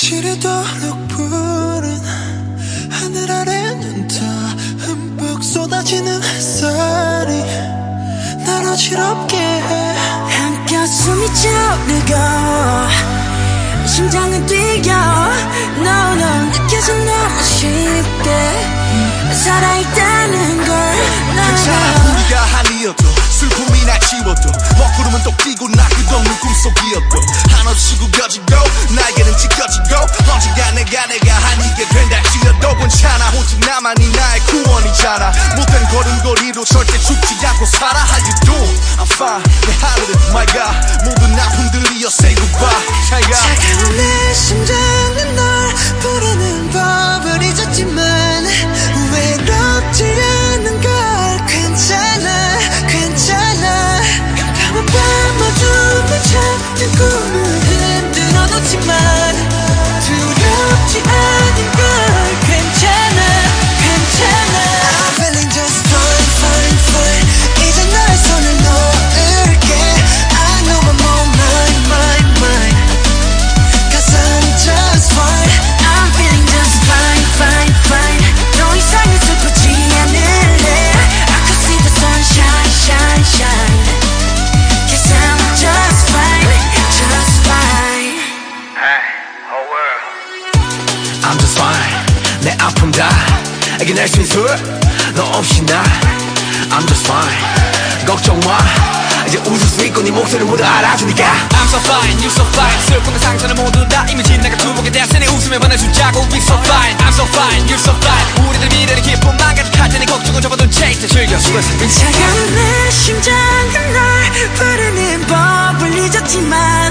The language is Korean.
지르도록 푸른 하늘 아래는 다 흠뻑 쏟아지는 햇살이 날 어지럽게 해. 한껏 숨이 차오르고 심장은 뛰어 No no 느껴져 너무 쉽게. 살아있다는 걸 괜찮아 우리가 한이어도 슬픔이 날 지워도. 먹구름은 또 끼고 나 끝없는 꿈속이었도. 한없이 구겨지고 걸음걸이로 절대 죽지 않고 살아 How you doing? I'm fine 내 하늘은 my God 모든 아픔들이여 say goodbye 아픔 다. 이겨낼 수 있어 너 없이 나. I'm just fine. 걱정 마. 이제 웃을 수 있고 네 목소리 모두 알아주니까. I'm so fine, you so fine. 슬픔과 상처는 모두 다 이미 지나가 두목에 대한 내 웃음에 반해주자고. We so fine, I'm so fine, you so fine. 우리들 미래를 기쁨만 가득할 테니 걱정은 접어둔 채 이제 즐겨 수고했어 차가운 내 심장은 널 부르는 법을 잊었지만